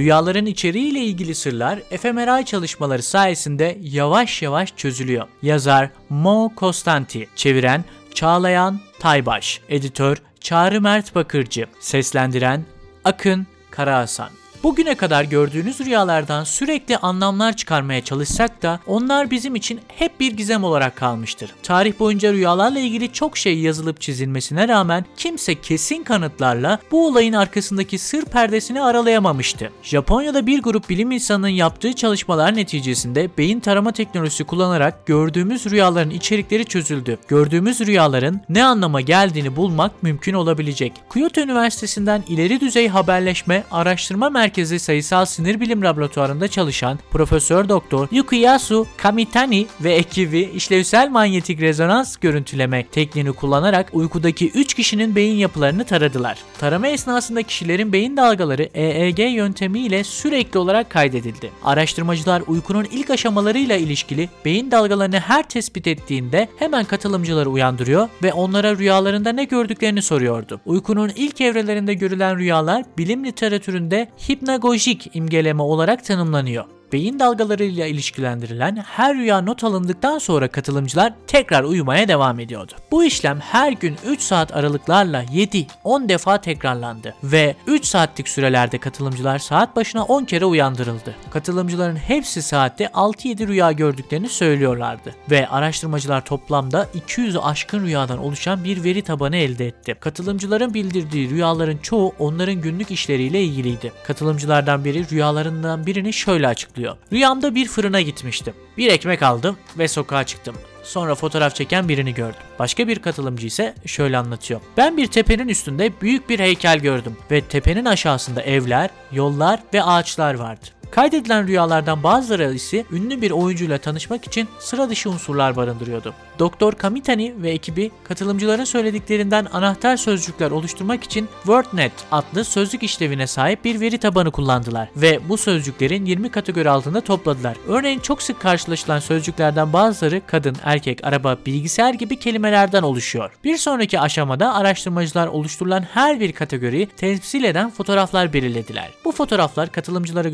Rüyaların içeriğiyle ilgili sırlar fMRI çalışmaları sayesinde yavaş yavaş çözülüyor. Yazar Mo Kostanti, çeviren Çağlayan Taybaş, editör Çağrı Mert Bakırcı, seslendiren Akın Karahasan. Bugüne kadar gördüğünüz rüyalardan sürekli anlamlar çıkarmaya çalışsak da onlar bizim için hep bir gizem olarak kalmıştır. Tarih boyunca rüyalarla ilgili çok şey yazılıp çizilmesine rağmen kimse kesin kanıtlarla bu olayın arkasındaki sır perdesini aralayamamıştı. Japonya'da bir grup bilim insanının yaptığı çalışmalar neticesinde beyin tarama teknolojisi kullanarak gördüğümüz rüyaların içerikleri çözüldü. Gördüğümüz rüyaların ne anlama geldiğini bulmak mümkün olabilecek. Kyoto Üniversitesi'nden ileri düzey haberleşme araştırma merkezi Merkezi Sayısal Sinir Bilim Laboratuvarında çalışan Profesör Doktor Yukiyasu Kamitani ve ekibi işlevsel manyetik rezonans görüntüleme tekniğini kullanarak uykudaki 3 kişinin beyin yapılarını taradılar. Tarama esnasında kişilerin beyin dalgaları EEG yöntemiyle sürekli olarak kaydedildi. Araştırmacılar uykunun ilk aşamalarıyla ilişkili beyin dalgalarını her tespit ettiğinde hemen katılımcıları uyandırıyor ve onlara rüyalarında ne gördüklerini soruyordu. Uykunun ilk evrelerinde görülen rüyalar bilim literatüründe hip hipnagojik imgeleme olarak tanımlanıyor beyin dalgalarıyla ilişkilendirilen her rüya not alındıktan sonra katılımcılar tekrar uyumaya devam ediyordu. Bu işlem her gün 3 saat aralıklarla 7-10 defa tekrarlandı ve 3 saatlik sürelerde katılımcılar saat başına 10 kere uyandırıldı. Katılımcıların hepsi saatte 6-7 rüya gördüklerini söylüyorlardı ve araştırmacılar toplamda 200 aşkın rüyadan oluşan bir veri tabanı elde etti. Katılımcıların bildirdiği rüyaların çoğu onların günlük işleriyle ilgiliydi. Katılımcılardan biri rüyalarından birini şöyle açıklıyor açıklıyor. Rüyamda bir fırına gitmiştim. Bir ekmek aldım ve sokağa çıktım. Sonra fotoğraf çeken birini gördüm. Başka bir katılımcı ise şöyle anlatıyor. Ben bir tepenin üstünde büyük bir heykel gördüm ve tepenin aşağısında evler, yollar ve ağaçlar vardı. Kaydedilen rüyalardan bazıları ise ünlü bir oyuncuyla tanışmak için sıra dışı unsurlar barındırıyordu. Doktor Kamitani ve ekibi katılımcıların söylediklerinden anahtar sözcükler oluşturmak için WordNet adlı sözlük işlevine sahip bir veri tabanı kullandılar ve bu sözcüklerin 20 kategori altında topladılar. Örneğin çok sık karşılaşılan sözcüklerden bazıları kadın, erkek, araba, bilgisayar gibi kelimelerden oluşuyor. Bir sonraki aşamada araştırmacılar oluşturulan her bir kategoriyi temsil eden fotoğraflar belirlediler. Bu fotoğraflar katılımcılara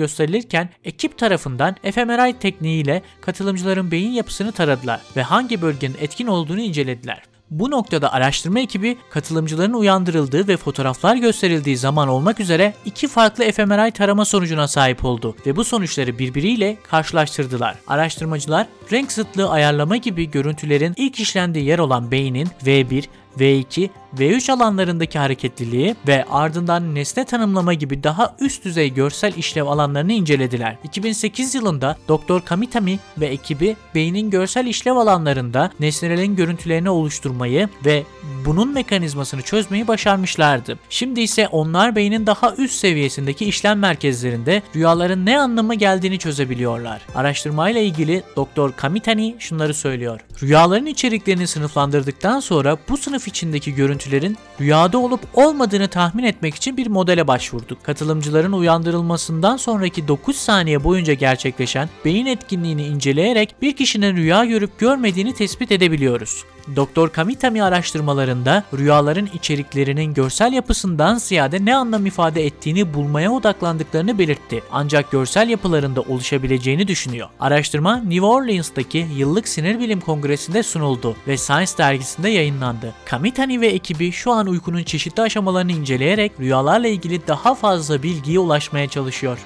gösterilirken ekip tarafından fMRI tekniğiyle katılımcıların beyin yapısını taradılar ve hangi bölgenin etkin olduğunu incelediler. Bu noktada araştırma ekibi katılımcıların uyandırıldığı ve fotoğraflar gösterildiği zaman olmak üzere iki farklı fMRI tarama sonucuna sahip oldu ve bu sonuçları birbiriyle karşılaştırdılar. Araştırmacılar renk zıtlığı ayarlama gibi görüntülerin ilk işlendiği yer olan beynin V1, V2 V3 alanlarındaki hareketliliği ve ardından nesne tanımlama gibi daha üst düzey görsel işlev alanlarını incelediler. 2008 yılında Dr. Kamitami ve ekibi beynin görsel işlev alanlarında nesnelerin görüntülerini oluşturmayı ve bunun mekanizmasını çözmeyi başarmışlardı. Şimdi ise onlar beynin daha üst seviyesindeki işlem merkezlerinde rüyaların ne anlama geldiğini çözebiliyorlar. Araştırmayla ilgili Dr. Kamitani şunları söylüyor. Rüyaların içeriklerini sınıflandırdıktan sonra bu sınıf içindeki görüntü görüntülerin rüyada olup olmadığını tahmin etmek için bir modele başvurduk. Katılımcıların uyandırılmasından sonraki 9 saniye boyunca gerçekleşen beyin etkinliğini inceleyerek bir kişinin rüya görüp görmediğini tespit edebiliyoruz. Doktor Kamitami araştırmalarında rüyaların içeriklerinin görsel yapısından ziyade ne anlam ifade ettiğini bulmaya odaklandıklarını belirtti. Ancak görsel yapılarında oluşabileceğini düşünüyor. Araştırma New Orleans'taki yıllık sinir bilim kongresinde sunuldu ve Science dergisinde yayınlandı. Kamitani ve ekibi şu an uykunun çeşitli aşamalarını inceleyerek rüyalarla ilgili daha fazla bilgiye ulaşmaya çalışıyor.